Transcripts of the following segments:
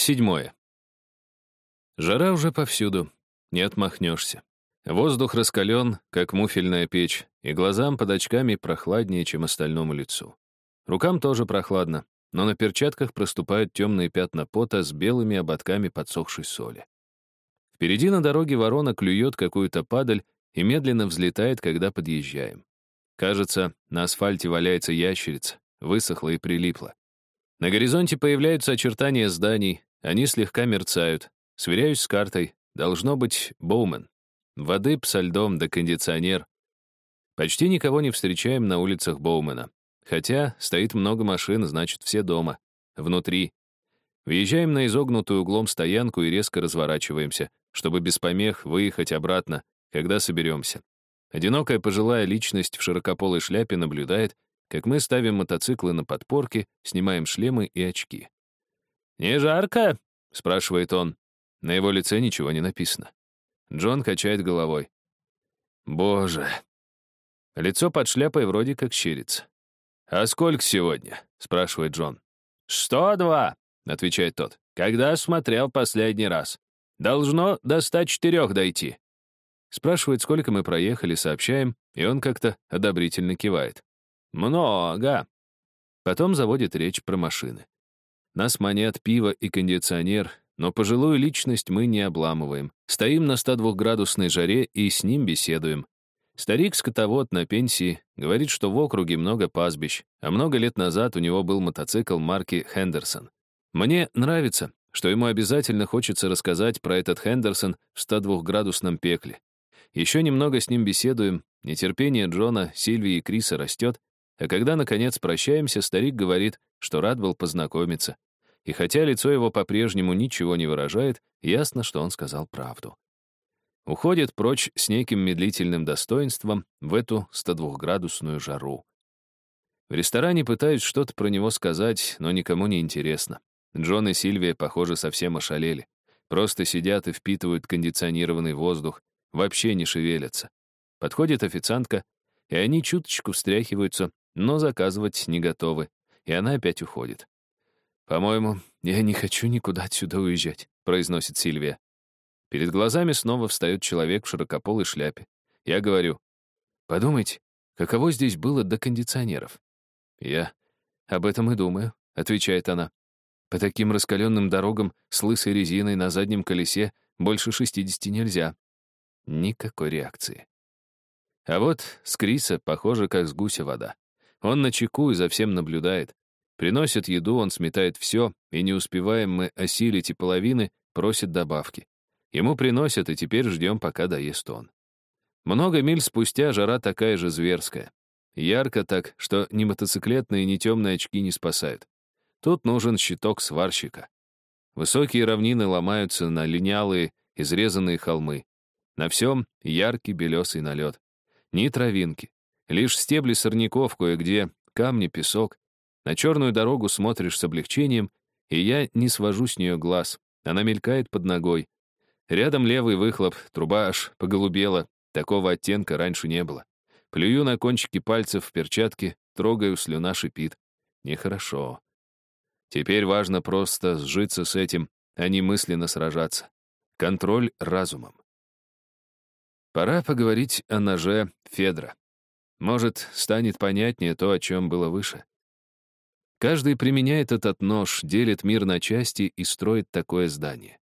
Седьмое. Жара уже повсюду, не отмахнешься. Воздух раскален, как муфельная печь, и глазам под очками прохладнее, чем остальному лицу. Рукам тоже прохладно, но на перчатках проступают темные пятна пота с белыми ободками подсохшей соли. Впереди на дороге ворона клюет какую-то падаль и медленно взлетает, когда подъезжаем. Кажется, на асфальте валяется ящерица, высохла и прилипла. На горизонте появляются очертания зданий, они слегка мерцают. Сверяюсь с картой. Должно быть Боумен. Воды со льдом да кондиционер. Почти никого не встречаем на улицах Боумена. Хотя стоит много машин, значит, все дома. Внутри. Въезжаем на изогнутую углом стоянку и резко разворачиваемся, чтобы без помех выехать обратно, когда соберемся. Одинокая пожилая личность в широкополой шляпе наблюдает, как мы ставим мотоциклы на подпорки, снимаем шлемы и очки. «Не жарко?» — спрашивает он. На его лице ничего не написано. Джон качает головой. «Боже!» Лицо под шляпой вроде как щерится. «А сколько сегодня?» — спрашивает Джон. «Сто два», — отвечает тот. «Когда смотрел последний раз? Должно до ста четырех дойти». Спрашивает, сколько мы проехали, сообщаем, и он как-то одобрительно кивает. Много. Потом заводит речь про машины. Нас манят пиво и кондиционер, но пожилую личность мы не обламываем. Стоим на 102-градусной жаре и с ним беседуем. Старик-скотовод на пенсии говорит, что в округе много пастбищ, а много лет назад у него был мотоцикл марки «Хендерсон». Мне нравится, что ему обязательно хочется рассказать про этот Хендерсон в 102-градусном пекле. Еще немного с ним беседуем, нетерпение Джона, Сильвии и Криса растет, а когда, наконец, прощаемся, старик говорит, что рад был познакомиться. И хотя лицо его по-прежнему ничего не выражает, ясно, что он сказал правду. Уходит прочь с неким медлительным достоинством в эту 102-градусную жару. В ресторане пытаюсь что-то про него сказать, но никому не интересно. Джон и Сильвия, похоже, совсем ошалели. Просто сидят и впитывают кондиционированный воздух, вообще не шевелятся. Подходит официантка, и они чуточку встряхиваются, но заказывать не готовы, и она опять уходит. «По-моему, я не хочу никуда отсюда уезжать», — произносит Сильвия. Перед глазами снова встает человек в широкополой шляпе. Я говорю, «Подумайте, каково здесь было до кондиционеров?» «Я об этом и думаю», — отвечает она. «По таким раскаленным дорогам с лысой резиной на заднем колесе больше 60 нельзя». Никакой реакции. А вот с Криса похоже, как с гуся вода. Он на чеку и за всем наблюдает. Приносит еду, он сметает все, и не успеваем мы осилить и половины, просит добавки. Ему приносят, и теперь ждем, пока доест он. Много миль спустя жара такая же зверская. Ярко так, что ни мотоциклетные, ни темные очки не спасают. Тут нужен щиток сварщика. Высокие равнины ломаются на линялые, изрезанные холмы. На всем яркий белесый налет. Ни травинки, Лишь стебли сорняков кое-где, камни, песок. На черную дорогу смотришь с облегчением, и я не свожу с нее глаз. Она мелькает под ногой. Рядом левый выхлоп, труба аж поголубела. Такого оттенка раньше не было. Плюю на кончики пальцев в перчатке, трогаю, слюна шипит. Нехорошо. Теперь важно просто сжиться с этим, а не мысленно сражаться. Контроль разумом. Пора поговорить о ноже Федра. Может, станет понятнее то, о чем было выше. Каждый применяет этот нож, делит мир на части и строит такое здание.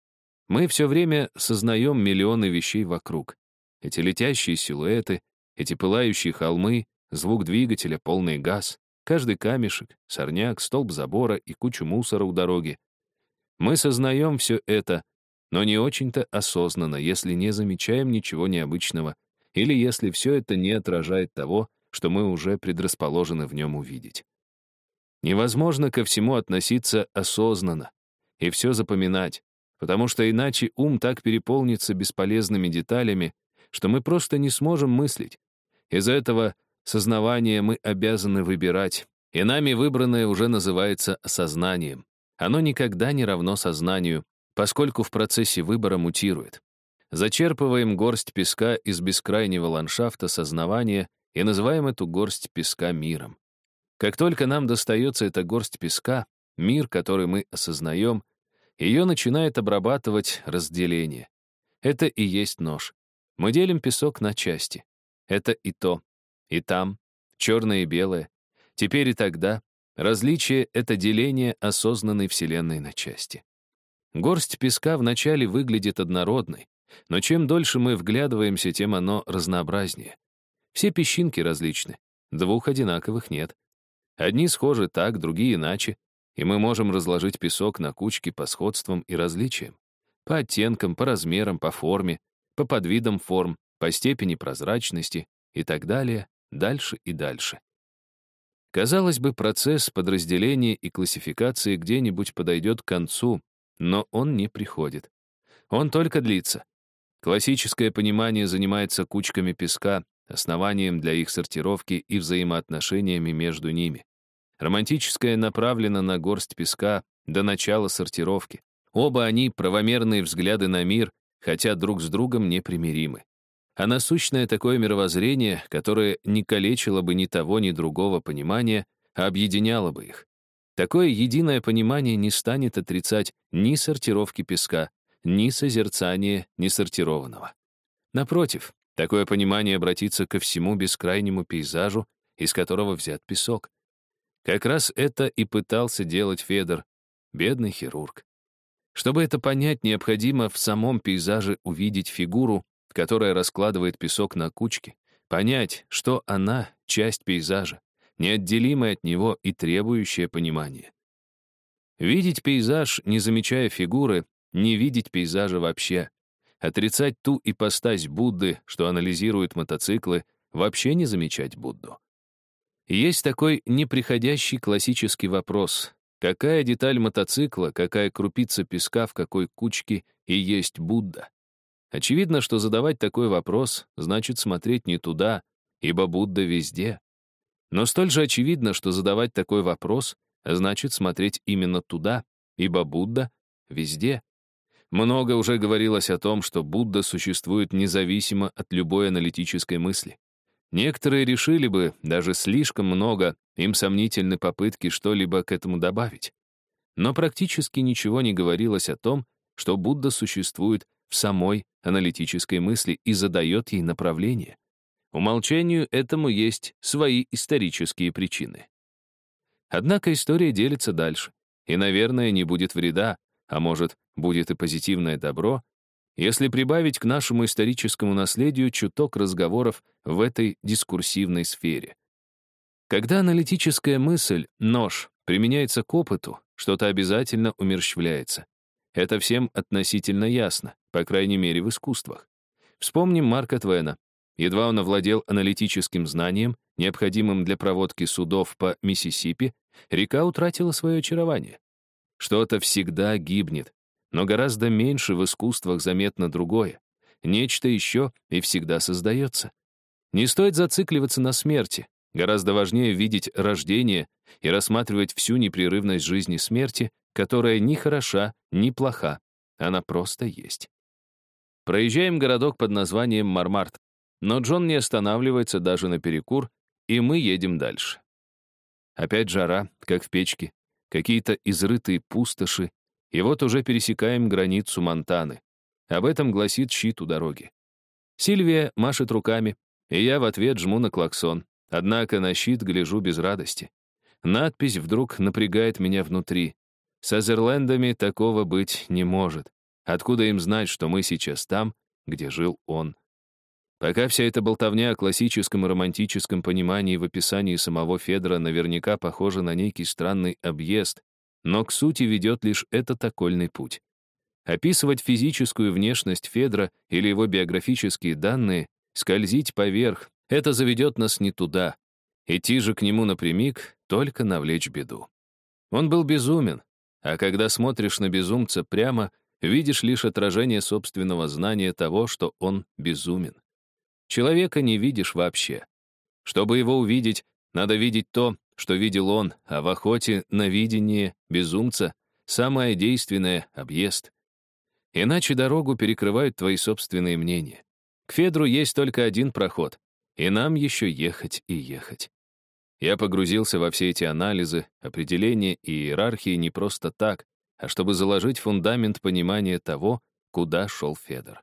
Мы все время сознаем миллионы вещей вокруг. Эти летящие силуэты, эти пылающие холмы, звук двигателя, полный газ, каждый камешек, сорняк, столб забора и кучу мусора у дороги. Мы сознаем все это, но не очень-то осознанно, если не замечаем ничего необычного или если все это не отражает того, что мы уже предрасположены в нем увидеть. Невозможно ко всему относиться осознанно и все запоминать, потому что иначе ум так переполнится бесполезными деталями, что мы просто не сможем мыслить. Из-за этого сознавания мы обязаны выбирать, и нами выбранное уже называется сознанием. Оно никогда не равно сознанию, поскольку в процессе выбора мутирует. Зачерпываем горсть песка из бескрайнего ландшафта сознавания и называем эту горсть песка миром. Как только нам достается эта горсть песка, мир, который мы осознаем, ее начинает обрабатывать разделение. Это и есть нож. Мы делим песок на части. Это и то, и там, черное и белое. Теперь и тогда. Различие — это деление осознанной Вселенной на части. Горсть песка вначале выглядит однородной, но чем дольше мы вглядываемся, тем оно разнообразнее. Все песчинки различны, двух одинаковых нет. Одни схожи так, другие иначе, и мы можем разложить песок на кучки по сходствам и различиям, по оттенкам, по размерам, по форме, по подвидам форм, по степени прозрачности и так далее, дальше и дальше. Казалось бы, процесс подразделения и классификации где-нибудь подойдет к концу, но он не приходит. Он только длится. Классическое понимание занимается кучками песка, основанием для их сортировки и взаимоотношениями между ними. Романтическое направлено на горсть песка до начала сортировки. Оба они — правомерные взгляды на мир, хотя друг с другом непримиримы. А насущное такое мировоззрение, которое не калечило бы ни того, ни другого понимания, а объединяло бы их. Такое единое понимание не станет отрицать ни сортировки песка, ни созерцания несортированного. Напротив, такое понимание обратится ко всему бескрайнему пейзажу, из которого взят песок. Как раз это и пытался делать Федор, бедный хирург. Чтобы это понять, необходимо в самом пейзаже увидеть фигуру, которая раскладывает песок на кучки, понять, что она — часть пейзажа, неотделимая от него и требующая понимания. Видеть пейзаж, не замечая фигуры, не видеть пейзажа вообще. Отрицать ту ипостась Будды, что анализирует мотоциклы, вообще не замечать Будду. Есть такой неприходящий классический вопрос. Какая деталь мотоцикла, какая крупица песка в какой кучке и есть Будда? Очевидно, что задавать такой вопрос значит смотреть не туда, ибо Будда везде. Но столь же очевидно, что задавать такой вопрос значит смотреть именно туда, ибо Будда везде. Много уже говорилось о том, что Будда существует независимо от любой аналитической мысли. Некоторые решили бы, даже слишком много, им сомнительны попытки что-либо к этому добавить. Но практически ничего не говорилось о том, что Будда существует в самой аналитической мысли и задает ей направление. Умолчанию этому есть свои исторические причины. Однако история делится дальше, и, наверное, не будет вреда, а может, будет и позитивное добро, если прибавить к нашему историческому наследию чуток разговоров в этой дискурсивной сфере. Когда аналитическая мысль, нож, применяется к опыту, что-то обязательно умерщвляется. Это всем относительно ясно, по крайней мере в искусствах. Вспомним Марка Твена. Едва он овладел аналитическим знанием, необходимым для проводки судов по Миссисипи, река утратила свое очарование. Что-то всегда гибнет, но гораздо меньше в искусствах заметно другое. Нечто еще и всегда создается. Не стоит зацикливаться на смерти. Гораздо важнее видеть рождение и рассматривать всю непрерывность жизни смерти, которая ни хороша, ни плоха. Она просто есть. Проезжаем городок под названием Мармарт, но Джон не останавливается даже на перекур, и мы едем дальше. Опять жара, как в печке, какие-то изрытые пустоши, и вот уже пересекаем границу Монтаны. Об этом гласит щит у дороги. Сильвия машет руками, и я в ответ жму на клаксон, однако на щит гляжу без радости. Надпись вдруг напрягает меня внутри. С Азерлендами такого быть не может. Откуда им знать, что мы сейчас там, где жил он? Пока вся эта болтовня о классическом и романтическом понимании в описании самого Федора наверняка похожа на некий странный объезд, но к сути ведет лишь этот окольный путь. Описывать физическую внешность Федора или его биографические данные, скользить поверх — это заведет нас не туда. Идти же к нему напрямик — только навлечь беду. Он был безумен, а когда смотришь на безумца прямо, видишь лишь отражение собственного знания того, что он безумен. Человека не видишь вообще. Чтобы его увидеть, надо видеть то, что видел он, а в охоте на видение безумца самое действенное — объезд. Иначе дорогу перекрывают твои собственные мнения. К Федру есть только один проход, и нам еще ехать и ехать. Я погрузился во все эти анализы, определения и иерархии не просто так, а чтобы заложить фундамент понимания того, куда шел Федор.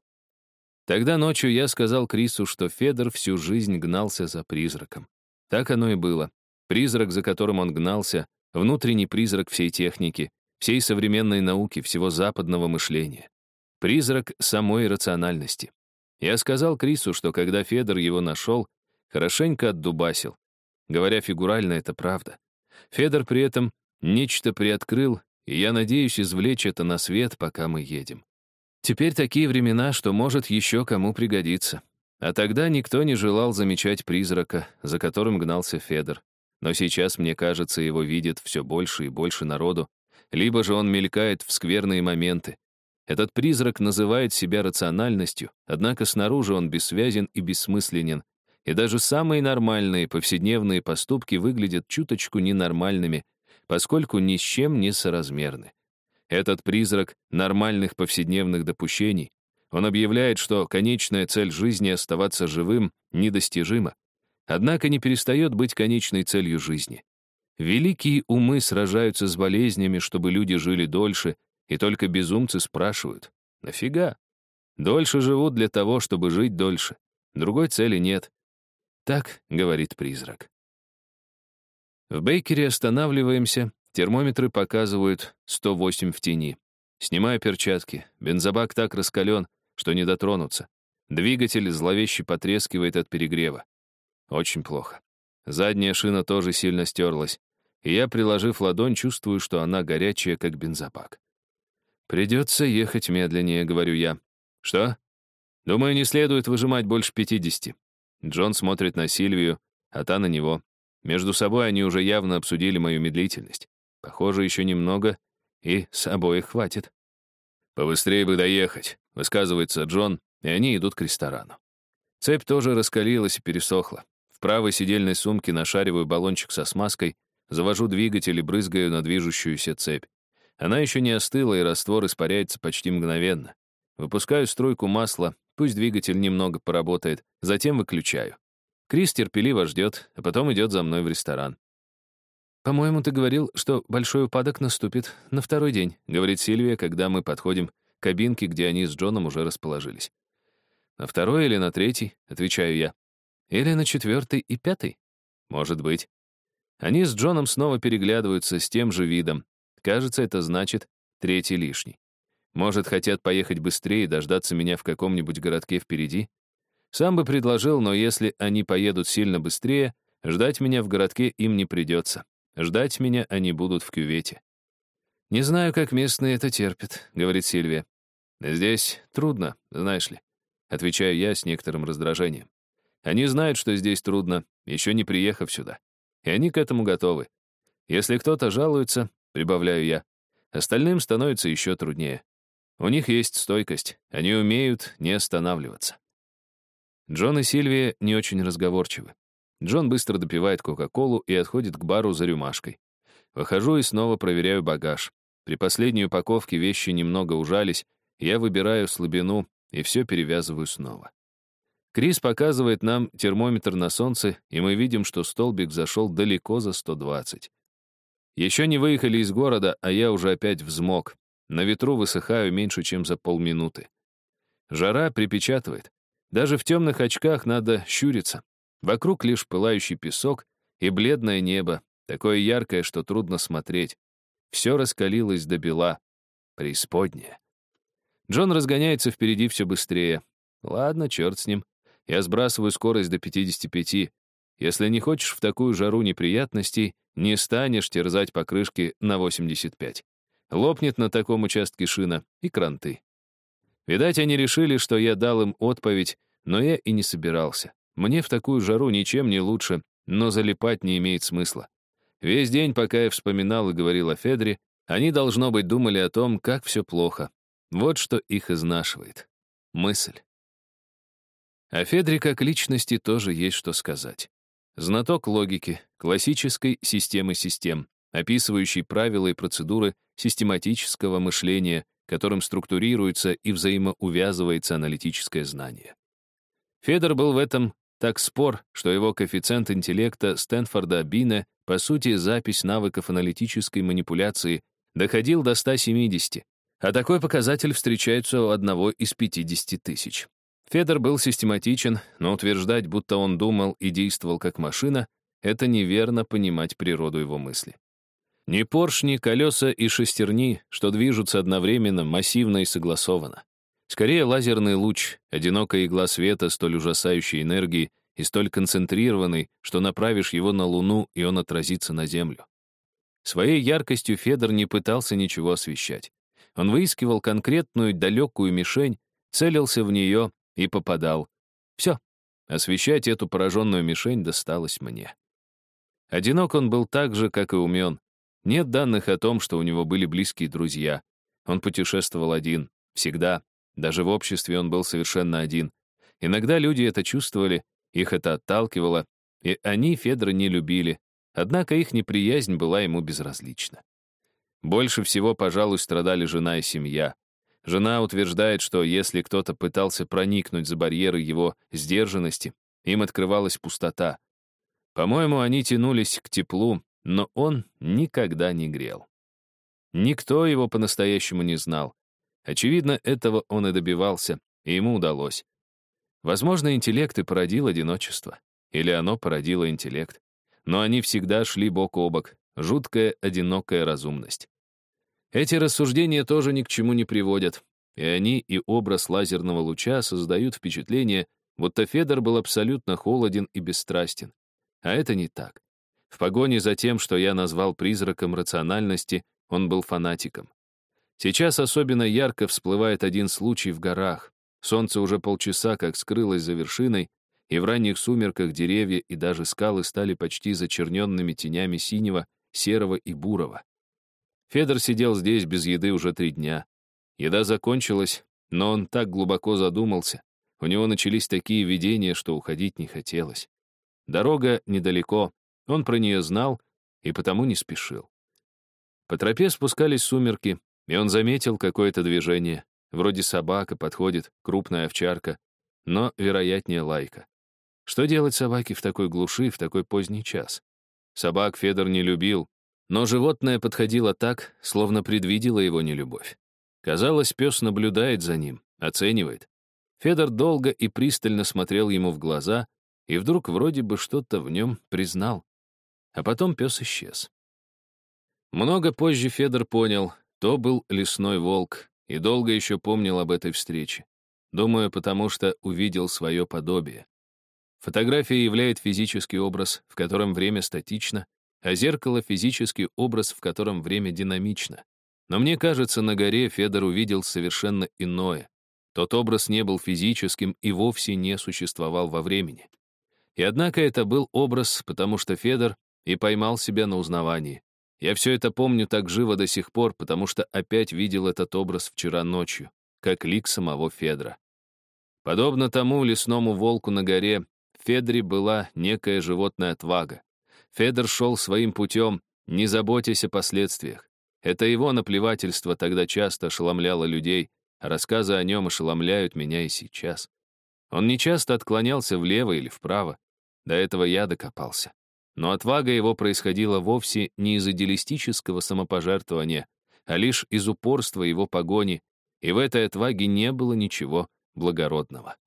Тогда ночью я сказал Крису, что Федор всю жизнь гнался за призраком. Так оно и было. Призрак, за которым он гнался, внутренний призрак всей техники, всей современной науки, всего западного мышления. Призрак самой рациональности. Я сказал Крису, что когда Федор его нашел, хорошенько отдубасил. Говоря фигурально, это правда. Федор при этом нечто приоткрыл, и я надеюсь извлечь это на свет, пока мы едем. Теперь такие времена, что может еще кому пригодиться. А тогда никто не желал замечать призрака, за которым гнался Федор. Но сейчас, мне кажется, его видит все больше и больше народу, либо же он мелькает в скверные моменты. Этот призрак называет себя рациональностью, однако снаружи он бессвязен и бессмысленен, и даже самые нормальные повседневные поступки выглядят чуточку ненормальными, поскольку ни с чем не соразмерны. Этот призрак нормальных повседневных допущений, он объявляет, что конечная цель жизни — оставаться живым — недостижима, однако не перестает быть конечной целью жизни. Великие умы сражаются с болезнями, чтобы люди жили дольше, и только безумцы спрашивают, нафига? Дольше живут для того, чтобы жить дольше. Другой цели нет. Так говорит призрак. В Бейкере останавливаемся, термометры показывают 108 в тени. Снимаю перчатки, бензобак так раскален, что не дотронуться. Двигатель зловеще потрескивает от перегрева. Очень плохо. Задняя шина тоже сильно стерлась, и я, приложив ладонь, чувствую, что она горячая, как бензобак. «Придется ехать медленнее», — говорю я. «Что?» «Думаю, не следует выжимать больше пятидесяти». Джон смотрит на Сильвию, а та на него. Между собой они уже явно обсудили мою медлительность. Похоже, еще немного, и с обоих хватит. «Побыстрее бы доехать», — высказывается Джон, и они идут к ресторану. Цепь тоже раскалилась и пересохла. Правой сидельной сумке нашариваю баллончик со смазкой, завожу двигатель и брызгаю на движущуюся цепь. Она еще не остыла, и раствор испаряется почти мгновенно. Выпускаю струйку масла, пусть двигатель немного поработает, затем выключаю. Крис терпеливо ждет, а потом идет за мной в ресторан. «По-моему, ты говорил, что большой упадок наступит на второй день», говорит Сильвия, когда мы подходим к кабинке, где они с Джоном уже расположились. «На второй или на третий?» — отвечаю я. «Или на четвертый и пятый?» «Может быть». Они с Джоном снова переглядываются с тем же видом. Кажется, это значит третий лишний. Может, хотят поехать быстрее и дождаться меня в каком-нибудь городке впереди? Сам бы предложил, но если они поедут сильно быстрее, ждать меня в городке им не придется. Ждать меня они будут в кювете. «Не знаю, как местные это терпят», — говорит Сильвия. «Здесь трудно, знаешь ли», — отвечаю я с некоторым раздражением. «Они знают, что здесь трудно, еще не приехав сюда. И они к этому готовы. Если кто-то жалуется, — прибавляю я, — остальным становится еще труднее. У них есть стойкость, они умеют не останавливаться. Джон и Сильвия не очень разговорчивы. Джон быстро допивает Кока-Колу и отходит к бару за рюмашкой. Выхожу и снова проверяю багаж. При последней упаковке вещи немного ужались, я выбираю слабину и все перевязываю снова. Крис показывает нам термометр на солнце, и мы видим, что столбик зашел далеко за 120. Еще не выехали из города, а я уже опять взмок. На ветру высыхаю меньше, чем за полминуты. Жара припечатывает. Даже в темных очках надо щуриться. Вокруг лишь пылающий песок и бледное небо, такое яркое, что трудно смотреть. Все раскалилось до бела. Преисподняя. Джон разгоняется впереди все быстрее. Ладно, черт с ним. Я сбрасываю скорость до 55. Если не хочешь в такую жару неприятностей, не станешь терзать покрышки на 85. Лопнет на таком участке шина и кранты. Видать, они решили, что я дал им отповедь, но я и не собирался. Мне в такую жару ничем не лучше, но залипать не имеет смысла. Весь день, пока я вспоминал и говорил о Федре, они, должно быть, думали о том, как все плохо. Вот что их изнашивает. Мысль. О Федре как личности тоже есть что сказать. Знаток логики, классической системы систем, описывающий правила и процедуры систематического мышления, которым структурируется и взаимоувязывается аналитическое знание. Федор был в этом так спор, что его коэффициент интеллекта Стэнфорда Бина, по сути, запись навыков аналитической манипуляции, доходил до 170, а такой показатель встречается у одного из 50 тысяч. Федор был систематичен, но утверждать, будто он думал и действовал как машина, это неверно понимать природу его мысли. Не поршни, колеса и шестерни, что движутся одновременно, массивно и согласованно. Скорее лазерный луч, одинокая игла света столь ужасающей энергии и столь концентрированный, что направишь его на Луну, и он отразится на Землю. Своей яркостью Федор не пытался ничего освещать. Он выискивал конкретную далекую мишень, целился в нее и попадал. Все. Освещать эту пораженную мишень досталось мне. Одинок он был так же, как и умен. Нет данных о том, что у него были близкие друзья. Он путешествовал один, всегда. Даже в обществе он был совершенно один. Иногда люди это чувствовали, их это отталкивало, и они Федора не любили, однако их неприязнь была ему безразлична. Больше всего, пожалуй, страдали жена и семья. Жена утверждает, что если кто-то пытался проникнуть за барьеры его сдержанности, им открывалась пустота. По-моему, они тянулись к теплу, но он никогда не грел. Никто его по-настоящему не знал. Очевидно, этого он и добивался, и ему удалось. Возможно, интеллект и породил одиночество. Или оно породило интеллект. Но они всегда шли бок о бок. Жуткая, одинокая разумность. Эти рассуждения тоже ни к чему не приводят. И они, и образ лазерного луча создают впечатление, будто Федор был абсолютно холоден и бесстрастен. А это не так. В погоне за тем, что я назвал призраком рациональности, он был фанатиком. Сейчас особенно ярко всплывает один случай в горах. Солнце уже полчаса как скрылось за вершиной, и в ранних сумерках деревья и даже скалы стали почти зачерненными тенями синего, серого и бурого. Федор сидел здесь без еды уже три дня. Еда закончилась, но он так глубоко задумался. У него начались такие видения, что уходить не хотелось. Дорога недалеко, он про нее знал и потому не спешил. По тропе спускались сумерки, и он заметил какое-то движение. Вроде собака подходит, крупная овчарка, но, вероятнее, лайка. Что делать собаке в такой глуши, в такой поздний час? Собак Федор не любил, но животное подходило так, словно предвидело его нелюбовь. Казалось, пес наблюдает за ним, оценивает. Федор долго и пристально смотрел ему в глаза, и вдруг вроде бы что-то в нем признал. А потом пес исчез. Много позже Федор понял, то был лесной волк, и долго еще помнил об этой встрече. Думаю, потому что увидел свое подобие. Фотография являет физический образ, в котором время статично, а зеркало — физический образ, в котором время динамично. Но мне кажется, на горе Федор увидел совершенно иное. Тот образ не был физическим и вовсе не существовал во времени. И однако это был образ, потому что Федор и поймал себя на узнавании. Я все это помню так живо до сих пор, потому что опять видел этот образ вчера ночью, как лик самого Федора. Подобно тому лесному волку на горе, в Федоре была некая животная отвага. Федор шел своим путем, не заботясь о последствиях. Это его наплевательство тогда часто ошеломляло людей, а рассказы о нем ошеломляют меня и сейчас. Он не часто отклонялся влево или вправо. До этого я докопался. Но отвага его происходила вовсе не из идеалистического самопожертвования, а лишь из упорства его погони, и в этой отваге не было ничего благородного.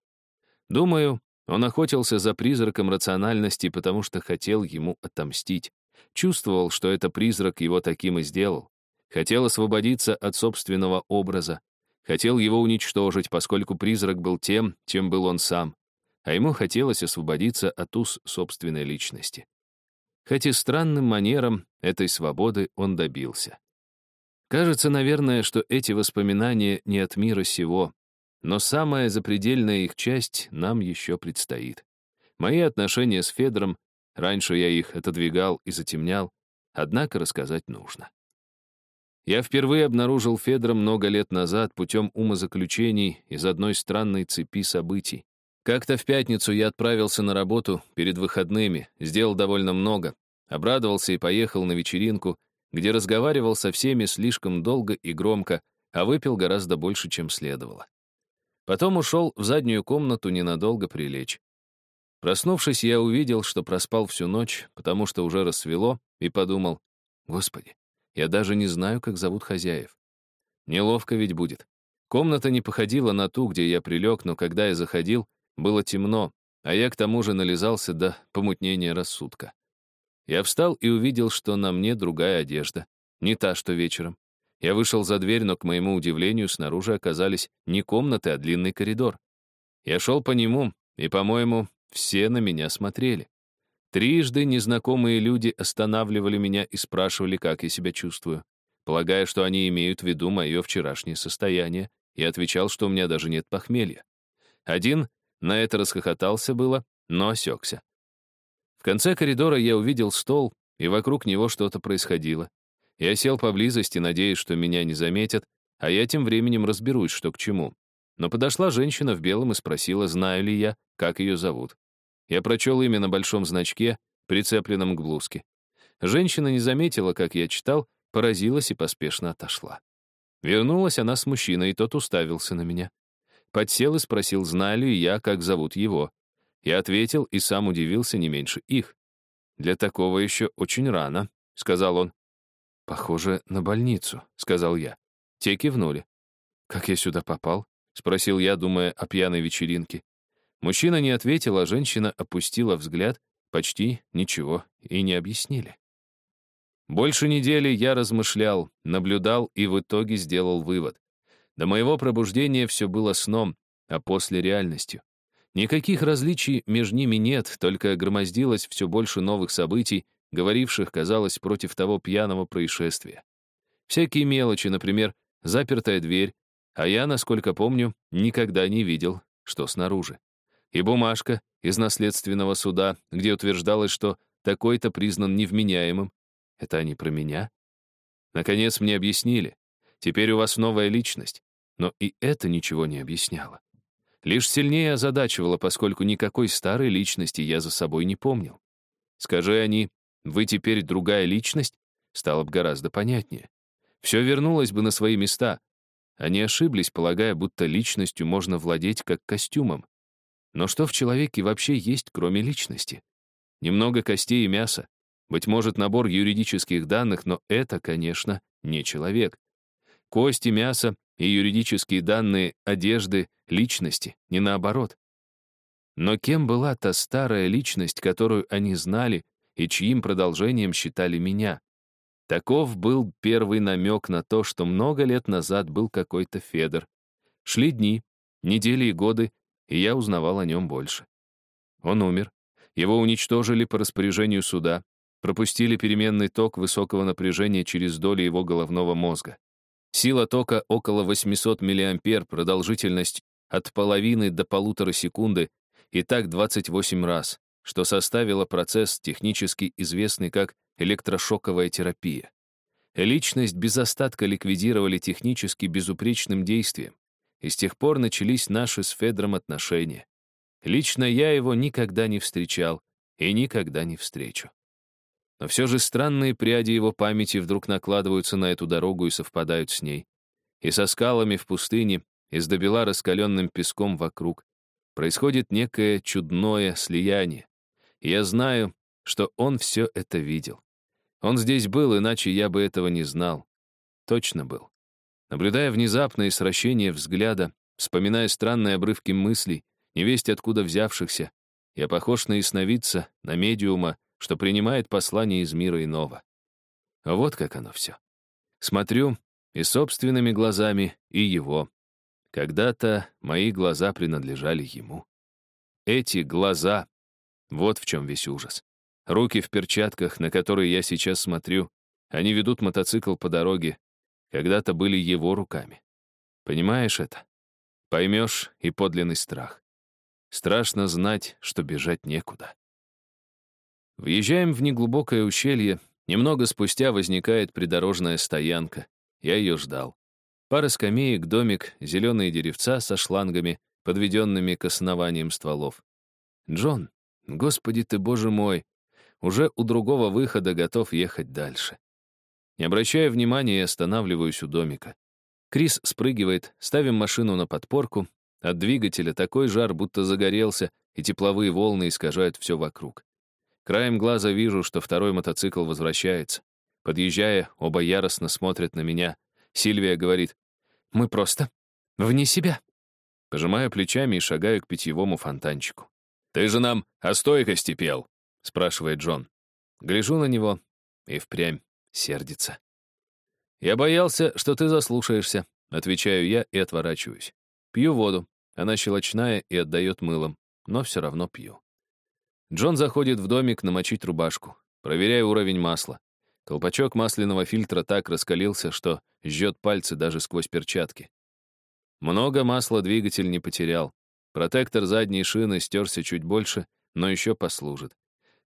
Думаю, он охотился за призраком рациональности, потому что хотел ему отомстить. Чувствовал, что это призрак его таким и сделал. Хотел освободиться от собственного образа. Хотел его уничтожить, поскольку призрак был тем, чем был он сам. А ему хотелось освободиться от уз собственной личности. Хоть и странным манером этой свободы он добился. Кажется, наверное, что эти воспоминания не от мира сего, но самая запредельная их часть нам еще предстоит. Мои отношения с Федором, раньше я их отодвигал и затемнял, однако рассказать нужно. Я впервые обнаружил Федора много лет назад путем умозаключений из одной странной цепи событий. Как-то в пятницу я отправился на работу перед выходными, сделал довольно много, обрадовался и поехал на вечеринку, где разговаривал со всеми слишком долго и громко, а выпил гораздо больше, чем следовало. Потом ушел в заднюю комнату ненадолго прилечь. Проснувшись, я увидел, что проспал всю ночь, потому что уже рассвело, и подумал, «Господи, Я даже не знаю, как зовут хозяев. Неловко ведь будет. Комната не походила на ту, где я прилег, но когда я заходил, было темно, а я к тому же нализался до помутнения рассудка. Я встал и увидел, что на мне другая одежда, не та, что вечером. Я вышел за дверь, но, к моему удивлению, снаружи оказались не комнаты, а длинный коридор. Я шел по нему, и, по-моему, все на меня смотрели. Трижды незнакомые люди останавливали меня и спрашивали, как я себя чувствую. Полагая, что они имеют в виду мое вчерашнее состояние, я отвечал, что у меня даже нет похмелья. Один на это расхохотался было, но осекся. В конце коридора я увидел стол, и вокруг него что-то происходило. Я сел поблизости, надеясь, что меня не заметят, а я тем временем разберусь, что к чему. Но подошла женщина в белом и спросила, знаю ли я, как ее зовут. Я прочел имя на большом значке, прицепленном к блузке. Женщина не заметила, как я читал, поразилась и поспешно отошла. Вернулась она с мужчиной, и тот уставился на меня. Подсел и спросил, знаю ли я, как зовут его. Я ответил и сам удивился не меньше их. «Для такого еще очень рано», — сказал он. «Похоже на больницу», — сказал я. Те кивнули. «Как я сюда попал?» — спросил я, думая о пьяной вечеринке. Мужчина не ответил, а женщина опустила взгляд, почти ничего и не объяснили. Больше недели я размышлял, наблюдал и в итоге сделал вывод. До моего пробуждения все было сном, а после — реальностью. Никаких различий между ними нет, только громоздилось все больше новых событий, говоривших, казалось, против того пьяного происшествия. Всякие мелочи, например, запертая дверь, а я, насколько помню, никогда не видел, что снаружи. И бумажка из наследственного суда, где утверждалось, что такой-то признан невменяемым. Это они про меня? Наконец мне объяснили. Теперь у вас новая личность. Но и это ничего не объясняло. Лишь сильнее озадачивало, поскольку никакой старой личности я за собой не помнил. Скажи они, вы теперь другая личность, стало бы гораздо понятнее. Все вернулось бы на свои места. Они ошиблись, полагая, будто личностью можно владеть как костюмом. Но что в человеке вообще есть, кроме личности? Немного костей и мяса. Быть может, набор юридических данных, но это, конечно, не человек. Кости, мясо и юридические данные одежды, личности, не наоборот. Но кем была та старая личность, которую они знали и чьим продолжением считали меня? Таков был первый намек на то, что много лет назад был какой-то Федор. Шли дни, недели и годы, и я узнавал о нем больше. Он умер. Его уничтожили по распоряжению суда, пропустили переменный ток высокого напряжения через доли его головного мозга. Сила тока около 800 мА, продолжительность от половины до полутора секунды, и так 28 раз, что составило процесс, технически известный как электрошоковая терапия. Личность без остатка ликвидировали технически безупречным действием, и с тех пор начались наши с Федром отношения. Лично я его никогда не встречал и никогда не встречу. Но все же странные пряди его памяти вдруг накладываются на эту дорогу и совпадают с ней. И со скалами в пустыне, и с добела раскаленным песком вокруг. Происходит некое чудное слияние. Я знаю, что он все это видел. Он здесь был, иначе я бы этого не знал. Точно был. Наблюдая внезапное сращение взгляда, вспоминая странные обрывки мыслей, невесть откуда взявшихся, я похож на ясновидца, на медиума, что принимает послание из мира иного. Вот как оно все. Смотрю и собственными глазами, и его. Когда-то мои глаза принадлежали ему. Эти глаза — вот в чем весь ужас. Руки в перчатках, на которые я сейчас смотрю, они ведут мотоцикл по дороге, когда-то были его руками. Понимаешь это? Поймешь и подлинный страх. Страшно знать, что бежать некуда. Въезжаем в неглубокое ущелье. Немного спустя возникает придорожная стоянка. Я ее ждал. Пара скамеек, домик, зеленые деревца со шлангами, подведенными к основаниям стволов. Джон, господи ты, боже мой, уже у другого выхода готов ехать дальше. Не обращая внимания, останавливаюсь у домика. Крис спрыгивает, ставим машину на подпорку. От двигателя такой жар, будто загорелся, и тепловые волны искажают все вокруг. Краем глаза вижу, что второй мотоцикл возвращается. Подъезжая, оба яростно смотрят на меня. Сильвия говорит, «Мы просто вне себя». Пожимаю плечами и шагаю к питьевому фонтанчику. «Ты же нам о стойкости пел», — спрашивает Джон. Гляжу на него и впрямь сердится. «Я боялся, что ты заслушаешься», — отвечаю я и отворачиваюсь. Пью воду. Она щелочная и отдает мылом, но все равно пью. Джон заходит в домик намочить рубашку. Проверяю уровень масла. Колпачок масляного фильтра так раскалился, что жжет пальцы даже сквозь перчатки. Много масла двигатель не потерял. Протектор задней шины стерся чуть больше, но еще послужит.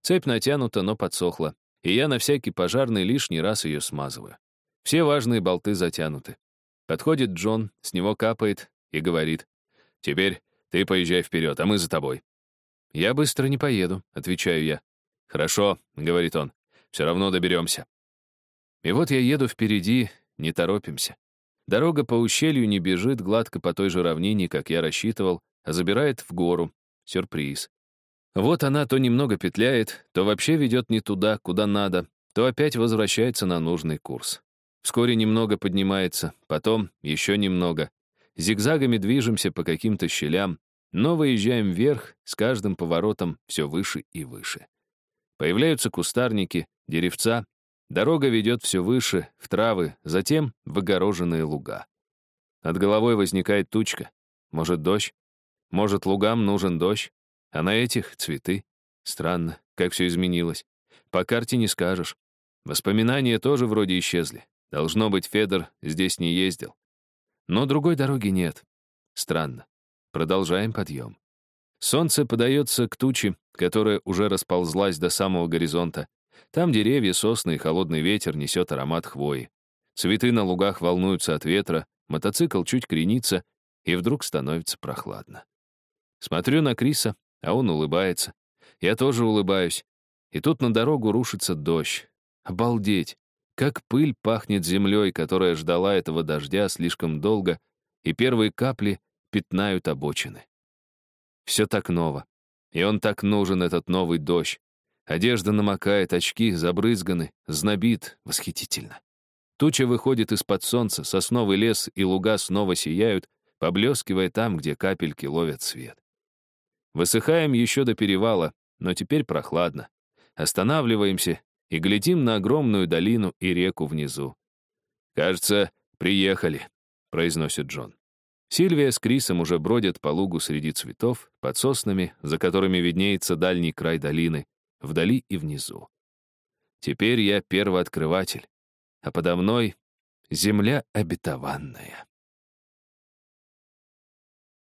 Цепь натянута, но подсохла, и я на всякий пожарный лишний раз ее смазываю. Все важные болты затянуты. Подходит Джон, с него капает и говорит, «Теперь ты поезжай вперед, а мы за тобой». «Я быстро не поеду», — отвечаю я. «Хорошо», — говорит он, — «все равно доберемся». И вот я еду впереди, не торопимся. Дорога по ущелью не бежит гладко по той же равнине, как я рассчитывал, забирает в гору. Сюрприз. Вот она то немного петляет, то вообще ведет не туда, куда надо, то опять возвращается на нужный курс. Вскоре немного поднимается, потом еще немного. Зигзагами движемся по каким-то щелям, но выезжаем вверх, с каждым поворотом все выше и выше. Появляются кустарники, деревца, дорога ведет все выше, в травы, затем в огороженные луга. Над головой возникает тучка. Может, дождь? Может, лугам нужен дождь? А на этих — цветы. Странно, как все изменилось. По карте не скажешь. Воспоминания тоже вроде исчезли. Должно быть, Федор здесь не ездил. Но другой дороги нет. Странно. Продолжаем подъем. Солнце подается к туче, которая уже расползлась до самого горизонта. Там деревья, сосны и холодный ветер несет аромат хвои. Цветы на лугах волнуются от ветра, мотоцикл чуть кренится, и вдруг становится прохладно. Смотрю на Криса, а он улыбается. Я тоже улыбаюсь. И тут на дорогу рушится дождь. Обалдеть! Как пыль пахнет землей, которая ждала этого дождя слишком долго, и первые капли пятнают обочины. Все так ново. И он так нужен, этот новый дождь. Одежда намокает, очки забрызганы, знобит, восхитительно. Туча выходит из-под солнца, сосновый лес и луга снова сияют, поблескивая там, где капельки ловят свет. Высыхаем еще до перевала, но теперь прохладно. Останавливаемся и глядим на огромную долину и реку внизу. «Кажется, приехали», — произносит Джон. Сильвия с Крисом уже бродят по лугу среди цветов, под соснами, за которыми виднеется дальний край долины, вдали и внизу. Теперь я первооткрыватель, а подо мной — земля обетованная.